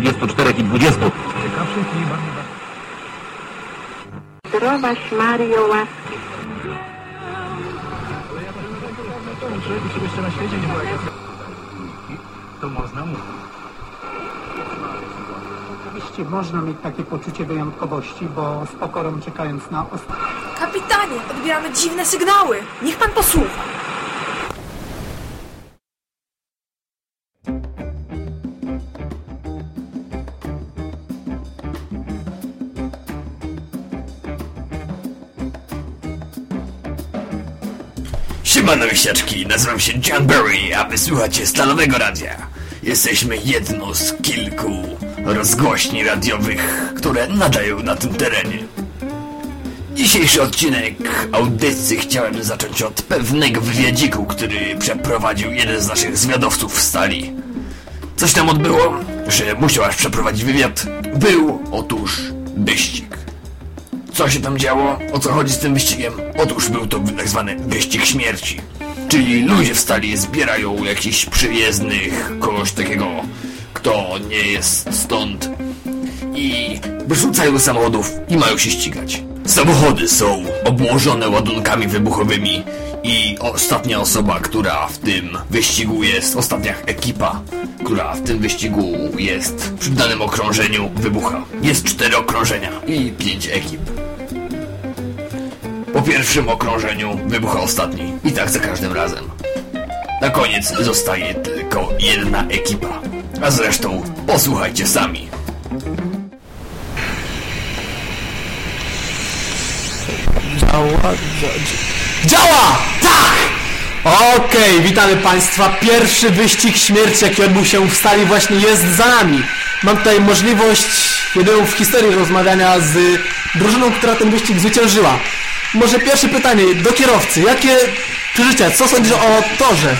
24 i 20. Zdrowaś Mario łaski Oczywiście można mieć takie poczucie wyjątkowości, bo z pokorą czekając na ostatnie. Kapitanie, odbieramy dziwne sygnały. Niech pan posłucha. Siemano wisiaczki, nazywam się John Berry, a wysłuchacie Stalowego Radia. Jesteśmy jedną z kilku rozgłośni radiowych, które nadają na tym terenie. Dzisiejszy odcinek audycji chciałem zacząć od pewnego wywiadziku, który przeprowadził jeden z naszych zwiadowców w stali. Coś tam odbyło, że musiał aż przeprowadzić wywiad. Był otóż wyścig. Co się tam działo? O co chodzi z tym wyścigiem? Otóż był to tak zwany wyścig śmierci. Czyli ludzie w stali zbierają jakichś przyjezdnych, kogoś takiego, kto nie jest stąd i wrzucają do samochodów i mają się ścigać. Samochody są obłożone ładunkami wybuchowymi i ostatnia osoba, która w tym wyścigu jest, ostatnia ekipa, która w tym wyścigu jest przy danym okrążeniu wybucha. Jest cztery okrążenia i pięć ekip. Pierwszym okrążeniu wybucha ostatni i tak za każdym razem. Na koniec zostaje tylko jedna ekipa. A zresztą posłuchajcie sami. Działa, działa! Tak! Okej, witamy Państwa. Pierwszy wyścig śmierci, jaki odbył się w stali właśnie jest za nami. Mam tutaj możliwość, jedyną w historii rozmawiania z drużyną, która ten wyścig zwyciężyła. Może pierwsze pytanie do kierowcy. Jakie przeżycia, co sądzisz o torze?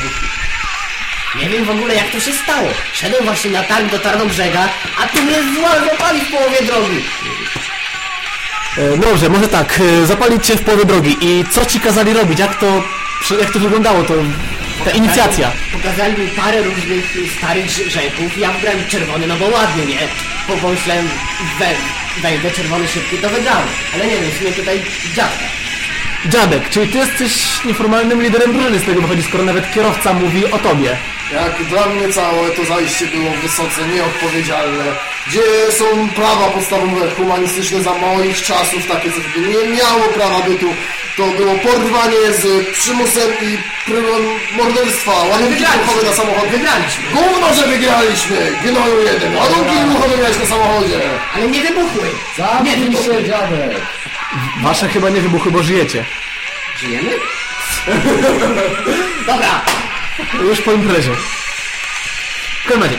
Nie wiem w ogóle jak to się stało. Szedłem właśnie na targ do Tarnobrzega, a tu mnie złapali w połowie drogi. E, Dobrze, może tak, e, zapalić Cię w połowie drogi. I co Ci kazali robić? Jak to, jak to wyglądało, to, ta inicjacja? Pokazali mi parę różnych starych rzeków. Ja wybrałem czerwony, no bo ładny, nie? Po pomyślałem, we, wejdę czerwony szybki, to wygrałem. Ale nie wiem, w sumie tutaj dziadka. Dziadek, czyli Ty jesteś nieformalnym liderem drużyny z tego wychodzi, skoro nawet kierowca mówi o Tobie. Jak dla mnie całe to zajście było wysoce nieodpowiedzialne. Gdzie są prawa podstawowe humanistyczne za moich czasów, takie coś by nie miało prawa bytu. To było porwanie z przymusem i próbą morderstwa, ładunki wybuchowe na samochód. Wygraliśmy. Gówno, że wygraliśmy! Gnoju jeden, ładunki wybuchowe miałeś na samochodzie. Ale nie wybuchły. nie wybuchły. dziadek. Wasze chyba nie wybuchły, bo żyjecie. Żyjemy? Dobra, Już po imprezie. W każdym razie,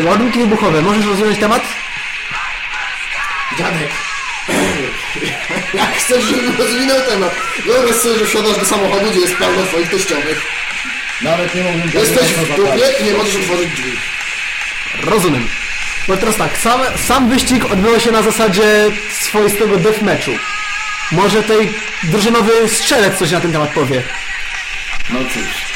yy, ładunki wybuchowe, możesz rozwiązać temat? Dziadek. Jak chcesz, żebym rozwinął temat? Wyobraź sobie, że wsiadasz do samochodu, gdzie jest pełno twoich teściowych. Nawet nie mógłbym Jesteś w dupie i nie możesz otworzyć drzwi. Rozumiem. No teraz tak, sam, sam wyścig odbywał się na zasadzie swoistego deathmatchu. Może tej drużynowy strzelec coś na ten temat powie. No cóż.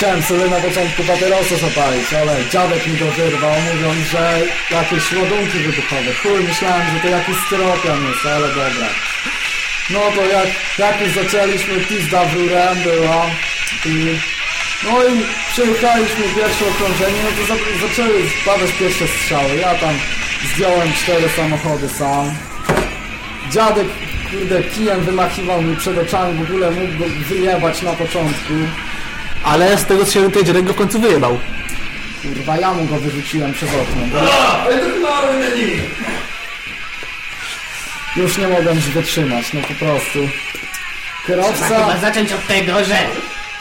Chciałem sobie na początku papierosa zapalić, ale dziadek mi go wyrwał, mówiąc, że jakieś ładunki wybuchowe. Chuj, myślałem, że to jakiś styropian jest, ale dobra. No to jak, jak już zaczęliśmy, pizda w rurę była i... No i przyjechaliśmy pierwsze okrążenie, no to za, zaczęły padać pierwsze strzały. Ja tam zdjąłem cztery samochody sam. Dziadek, kurde, kijem wymachiwał mi przed oczami, w ogóle mógł wyjebać na początku. Ale z tego co się dziadek go w końcu wyjebał. Kurwa, ja mu go wyrzuciłem przez okno. Już nie mogłem już wytrzymać, no po prostu. Trzeba chyba Kierowca... zacząć od tego, że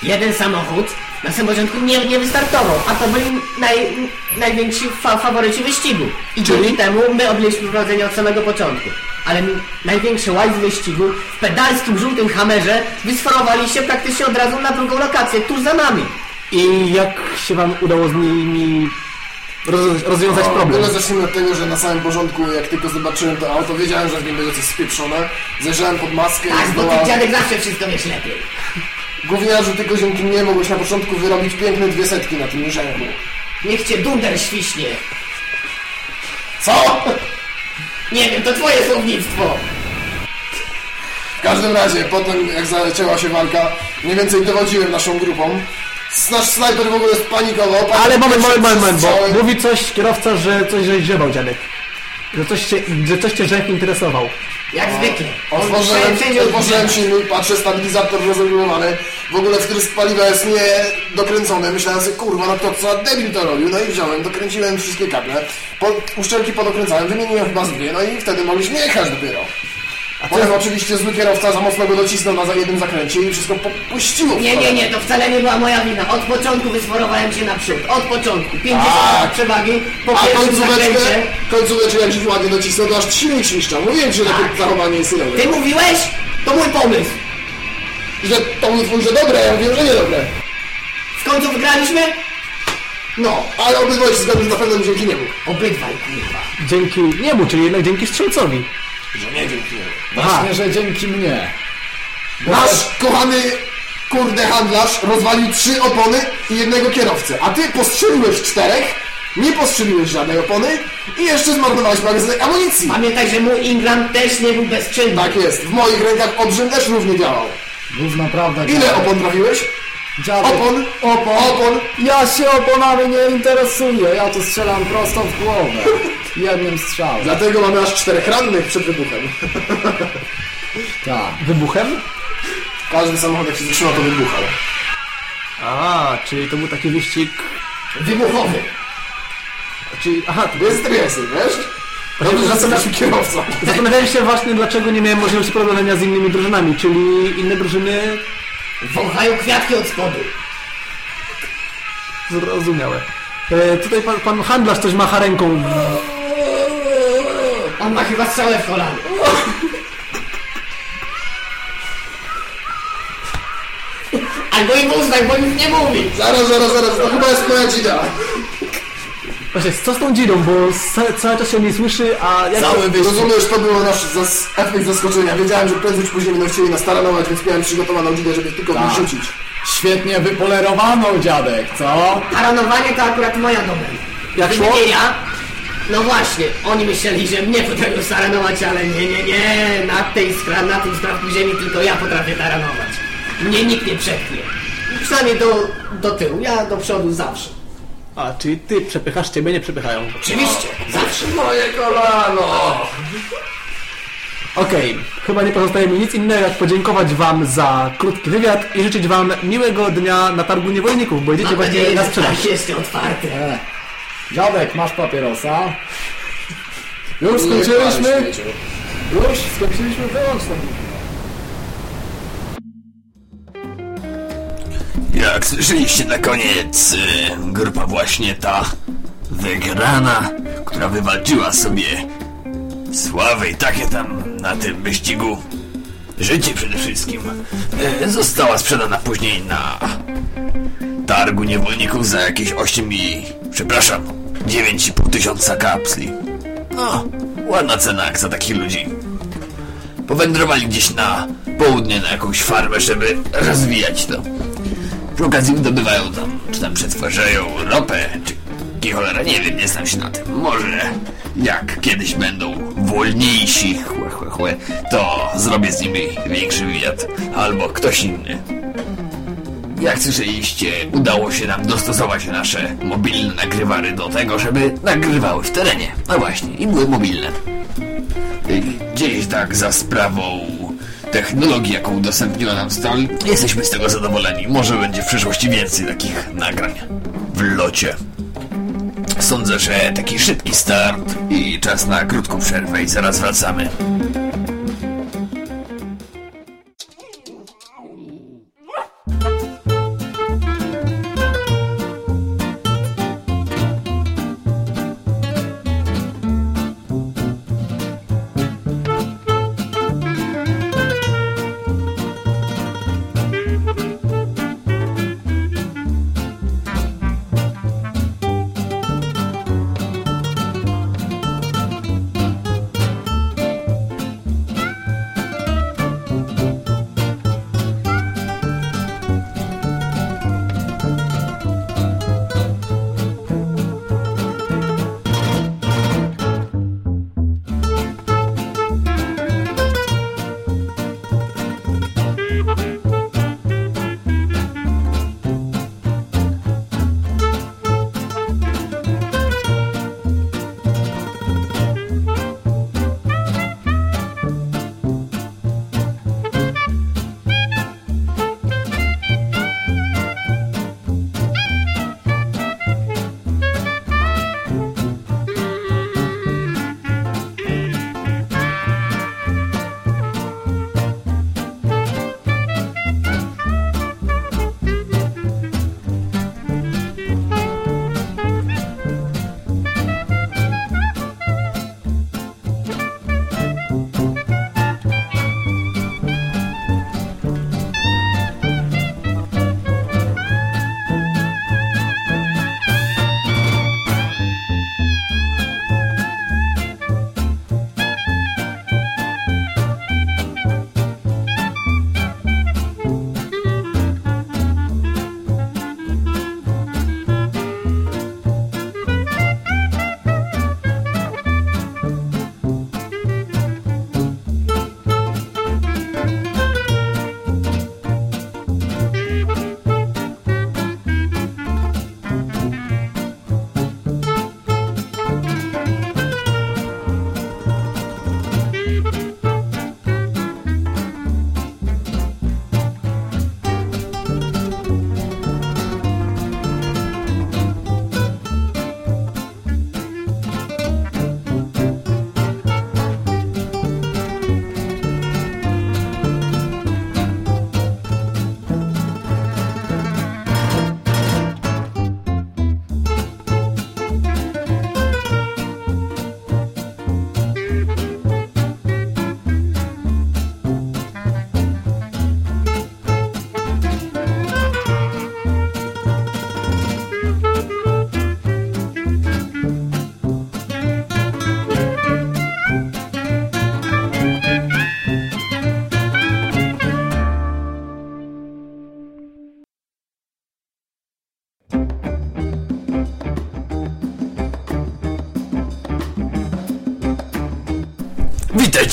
jeden samochód na samym początku nie, nie wystartował, a to byli naj, najwięksi fa faworyci wyścigu. I dzięki temu my objęliśmy prowadzenie od samego początku. Ale największy łajs wyścigu w pedalskim żółtym hamerze wysforowali się praktycznie od razu na drugą lokację, tuż za nami. I jak się wam udało z nimi roz, rozwiązać problem? Tyle zacznijmy od tego, że na samym porządku, jak tylko zobaczyłem to auto, wiedziałem, że w nim będzie coś spieprzone. Zajrzałem pod maskę Tak, i bo zdołałem... ty dziadek zawsze wszystko wiesz lepiej. Gówniarzu, tylko dzięki mnie mogłeś na początku wyrobić piękne dwie setki na tym rzęku. Niech cię dunder świśnie. Co? Nie wiem, to twoje słownictwo. W każdym razie, potem jak zaczęła się walka, mniej więcej dowodziłem naszą grupą. Nasz snajper w ogóle spanikował. potem Ale moment, pierwszy moment, moment, bo mówi coś kierowca, że coś żeś grzebał, dziadek. Że coś cię, że coś cię rzek interesował. Jak zwykle. Otworzyłem, otworzyłem silnik, patrzę, stabilizator rozregulowany. W ogóle wtrysk paliwa jest niedokręcony. Myślałem sobie, kurwa, no to co debil to robił. No i wziąłem, dokręciłem wszystkie kable. Po, uszczelki podokręcałem, wymieniłem chyba z dwie, no i wtedy mogliśmy jechać dopiero. Potem oczywiście zły kierowca za mocno go docisnął na za jednym zakręcie i wszystko popuściło. Nie, nie, nie, to wcale nie była moja wina. Od początku wysforowałem się naprzód. Od początku. 50 Tak. przewagi po A pierwszym końcóweczkę, zakręcie. końcóweczkę jak się ładnie docisnął, to aż silnik świszcza. Mówiłem ci, że takie zachowanie jest synowe. Ty mówiłeś? To mój pomysł. Że to był twój, że dobre, ja mówię, że niedobre. W końcu wygraliśmy? No, Ale obydwoje się zgadły, że na pewno dzięki niemu. obydwaj, kurwa. Dzięki niemu, czyli jednak dzięki strzelcowi. Że nie dzięki niemu. Właśnie, że dzięki mnie. Nasz kochany kurde handlarz rozwalił trzy opony i jednego kierowcę, a ty postrzeliłeś czterech, nie postrzeliłeś żadnej opony i jeszcze zmarnowałeś magazynek amunicji. Pamiętaj, że mój Ingram też nie był bezczynny. Tak jest, w moich rękach odrzyn też równie działał. Mów naprawdę. Ile opon trafiłeś? Dziadek. Opon? Opon. Opon? Ja się oponami nie interesuję. Ja tu strzelam prosto w głowę. Jednym strzałem. Dlatego mamy aż czterech rannych przed wybuchem. Tak. Wybuchem? Każdy samochód jak się zatrzymał to wybuchał. A, czyli to był taki wyścig... Wybuchowy. Czyli, aha, to Bez stresy, wiesz? Dobrze, że jestem naszym kierowcą. Zastanawiałem się właśnie, dlaczego nie miałem możliwości porównania z innymi drużynami, czyli inne drużyny Wąchają kwiatki od spodu. zrozumiałe. E, tutaj pan, pan handlarz coś macha ręką. On ma chyba strzałę w kolano. Albo im uznaj, bo nic nie mówi. Zaraz, zaraz, zaraz, to chyba jest moja dzida. Właśnie, co z tą dzidą, bo ca- cały czas się nie słyszy, a jak... Cały wyścig. Rozumiesz, to było nasz zas efekt zaskoczenia. Wiedziałem, że prędzej czy później będą chcieli nas taranować, więc miałem przygotowaną dzidę, żeby tylko Tak. wyrzucić. Świetnie wypolerowaną, dziadek, co? Taranowanie to akurat moja domena. Jak szło? nie ja, no właśnie, oni myśleli, że mnie potrafią taranować, ale nie, nie, nie, na, tej skra, na tym skrawku ziemi tylko ja potrafię taranować. Mnie nikt nie przepchnie. Przynajmniej do, do tyłu, ja do przodu zawsze. A, czyli ty przepychasz, ciebie nie przepychają. Oczywiście, zawsze. Moje kolano! Okej, chyba nie pozostaje mi nic innego jak podziękować wam za krótki wywiad i życzyć wam miłego dnia na targu niewolników, bo idziecie Mam właśnie nadzieję, na że sprzedaż. tak jeszcze otwarte. E. Dziadek, masz papierosa? Już skończyliśmy? Już skończyliśmy wyłączną. Jak słyszeliście na koniec, y, grupa właśnie ta wygrana, która wywalczyła sobie sławę i takie tam na tym wyścigu, życie przede wszystkim, y, została sprzedana później na targu niewolników za jakieś 8 i... przepraszam, 9,5 tysiąca kapsli. No, ładna cena jak za takich ludzi. Powędrowali gdzieś na południe na jakąś farmę, żeby rozwijać to. Przy okazji wydobywają tam, czy tam przetwarzają ropę, czy ki cholera, nie wiem, nie znam się na tym. Może jak kiedyś będą wolniejsi, chłe, chłe, chłe, to zrobię z nimi większy wywiad, albo ktoś inny. Jak słyszeliście, udało się nam dostosować nasze mobilne nagrywary do tego, żeby nagrywały w terenie. No właśnie, i były mobilne. Gdzieś tak za sprawą technologii, jaką udostępniła nam Stal, jesteśmy z tego zadowoleni. Może będzie w przyszłości więcej takich nagrań w locie. Sądzę, że taki szybki start i czas na krótką przerwę i zaraz wracamy.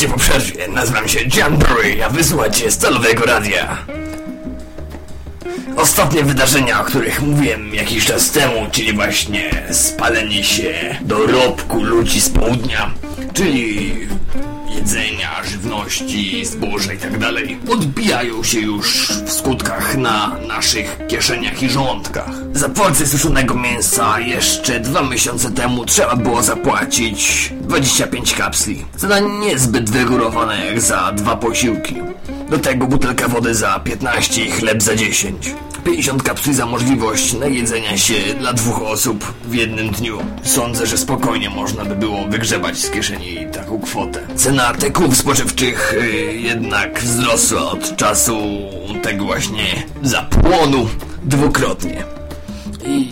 Witajcie po przerwie. Nazywam się John Burry, a wysłuchacie Stalowego Radia. Ostatnie wydarzenia, o których mówiłem jakiś czas temu, czyli właśnie spalenie się dorobku ludzi z południa, czyli jedzenia, żywności, zboża i tak dalej, odbijają się już w skutkach na naszych kieszeniach i żołądkach. Za porcję suszonego mięsa jeszcze dwa miesiące temu trzeba było zapłacić 25 kapsli. Cena niezbyt wygórowana jak za dwa posiłki. Do tego butelka wody za 15 i chleb za 10. 50 kapsli za możliwość najedzenia się dla dwóch osób w jednym dniu. Sądzę, że spokojnie można by było wygrzebać z kieszeni taką kwotę. Cena artykułów spożywczych y, jednak wzrosła od czasu tego właśnie zapłonu dwukrotnie.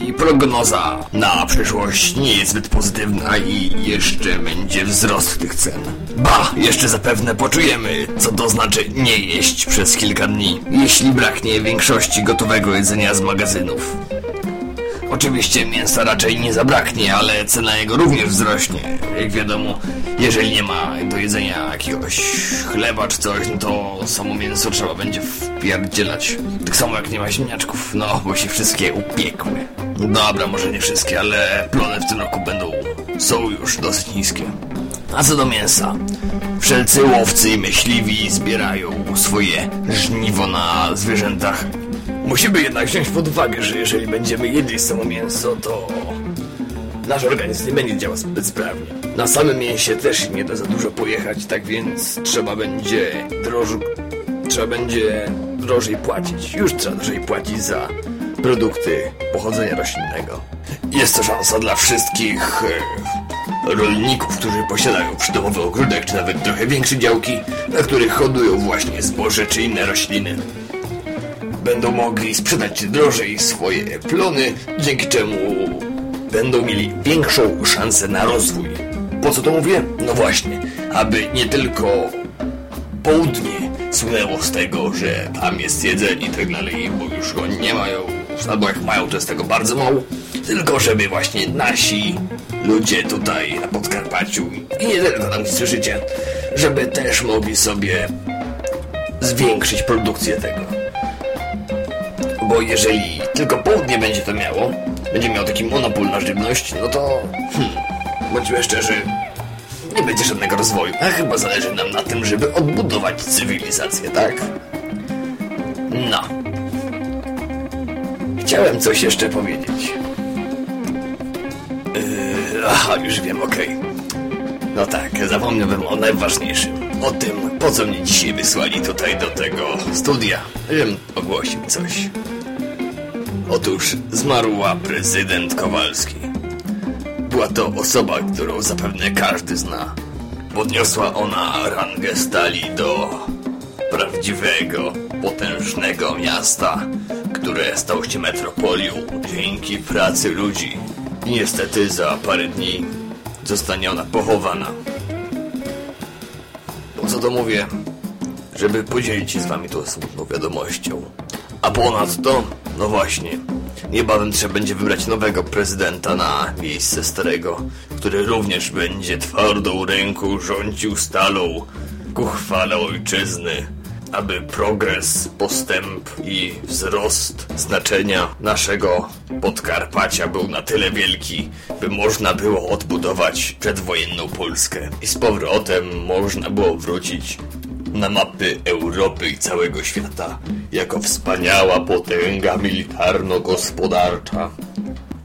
I prognoza na przyszłość nie jest zbyt pozytywna i jeszcze będzie wzrost tych cen. Ba, jeszcze zapewne poczujemy, co to znaczy nie jeść przez kilka dni, jeśli braknie większości gotowego jedzenia z magazynów. Oczywiście mięsa raczej nie zabraknie, ale cena jego również wzrośnie. Jak wiadomo, jeżeli nie ma do jedzenia jakiegoś chleba czy coś, no to samo mięso trzeba będzie wpierdzielać. Tak samo jak nie ma ziemniaczków, no bo się wszystkie upiekły. Dobra, może nie wszystkie, ale plony w tym roku będą, są już dosyć niskie. A co do mięsa? Wszelcy łowcy i myśliwi zbierają swoje żniwo na zwierzętach. Musimy jednak wziąć pod uwagę, że jeżeli będziemy jedli samo mięso, to nasz organizm nie będzie działał zbyt sprawnie. Na samym mięsie też nie da za dużo pojechać, tak więc trzeba będzie drożu... trzeba będzie drożej płacić. Już trzeba drożej płacić za produkty pochodzenia roślinnego. Jest to szansa dla wszystkich e, rolników, którzy posiadają przydomowy ogródek, czy nawet trochę większe działki, na których hodują właśnie zboże czy inne rośliny. Będą mogli sprzedać drożej swoje plony, dzięki czemu będą mieli większą szansę na rozwój. Po co to mówię? No właśnie, aby nie tylko południe słynęło z tego, że tam jest jedzenie i tak dalej, bo już go nie mają, albo jak mają, to jest tego bardzo mało, tylko żeby właśnie nasi ludzie tutaj na Podkarpaciu i nie tylko tam słyszycie, żeby też mogli sobie zwiększyć produkcję tego. Bo jeżeli tylko południe będzie to miało, będzie miał taki monopol na żywność, no to, hmm, bądźmy szczerzy, nie będzie żadnego rozwoju. A chyba zależy nam na tym, żeby odbudować cywilizację, tak? No. Chciałem coś jeszcze powiedzieć. Aha, już wiem, okej. No tak, zapomniałbym o najważniejszym. O tym, po co mnie dzisiaj wysłali tutaj do tego studia. Żebym ogłosił coś. Otóż zmarła prezydent Kowalski. Była to osoba, którą zapewne każdy zna. Podniosła ona rangę stali do prawdziwego, potężnego miasta, które stało się metropolią dzięki pracy ludzi. Niestety za parę dni zostanie ona pochowana. Po co to mówię? Żeby podzielić się z wami tą smutną wiadomością. A ponadto, no właśnie, niebawem trzeba będzie wybrać nowego prezydenta na miejsce starego, który również będzie twardą ręką rządził stalą ku chwale ojczyzny, aby progres, postęp i wzrost znaczenia naszego Podkarpacia był na tyle wielki, by można było odbudować przedwojenną Polskę i z powrotem można było wrócić na mapy Europy i całego świata jako wspaniała potęga militarno-gospodarcza.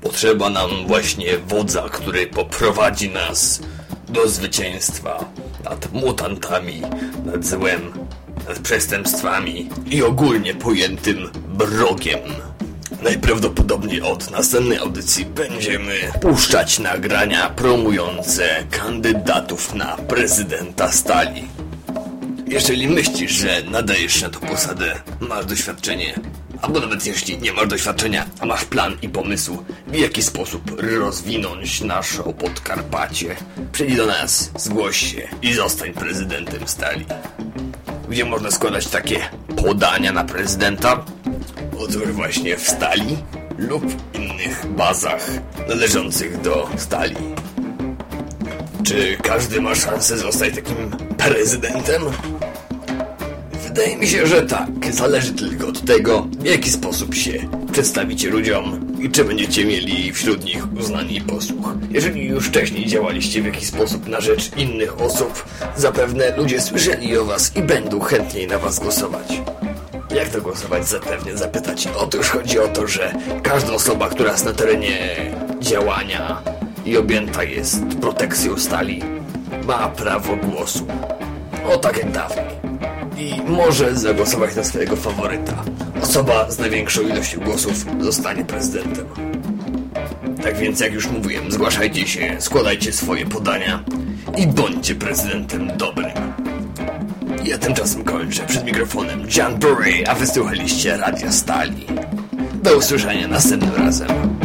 Potrzeba nam właśnie wodza, który poprowadzi nas do zwycięstwa nad mutantami, nad złem, przestępstwami i ogólnie pojętym brogiem. Najprawdopodobniej od następnej audycji będziemy puszczać nagrania promujące kandydatów na prezydenta Stali. Jeżeli myślisz, że nadajesz się na tą posadę, masz doświadczenie, albo nawet jeśli nie masz doświadczenia, a masz plan i pomysł, w jaki sposób rozwinąć nasze Podkarpacie, przyjdź do nas, zgłoś się i zostań prezydentem Stali. Gdzie można składać takie podania na prezydenta? Otóż właśnie w Stali lub innych bazach należących do Stali. Czy każdy ma szansę zostać takim prezydentem? Wydaje mi się, że tak. Zależy tylko od tego, w jaki sposób się przedstawicie ludziom i czy będziecie mieli wśród nich uznanie i posłuch. Jeżeli już wcześniej działaliście w jakiś sposób na rzecz innych osób, zapewne ludzie słyszeli o was i będą chętniej na was głosować. Jak to głosować zapewne zapytać. Otóż chodzi o to, że każda osoba, która jest na terenie działania i objęta jest protekcją stali, ma prawo głosu. O tak jak dawniej. I może zagłosować na swojego faworyta. Osoba z największą ilością głosów zostanie prezydentem. Tak więc, jak już mówiłem, zgłaszajcie się, składajcie swoje podania i bądźcie prezydentem dobrym. Ja tymczasem kończę przed mikrofonem John Burry, a wysłuchaliście Radia Stali. Do usłyszenia następnym razem.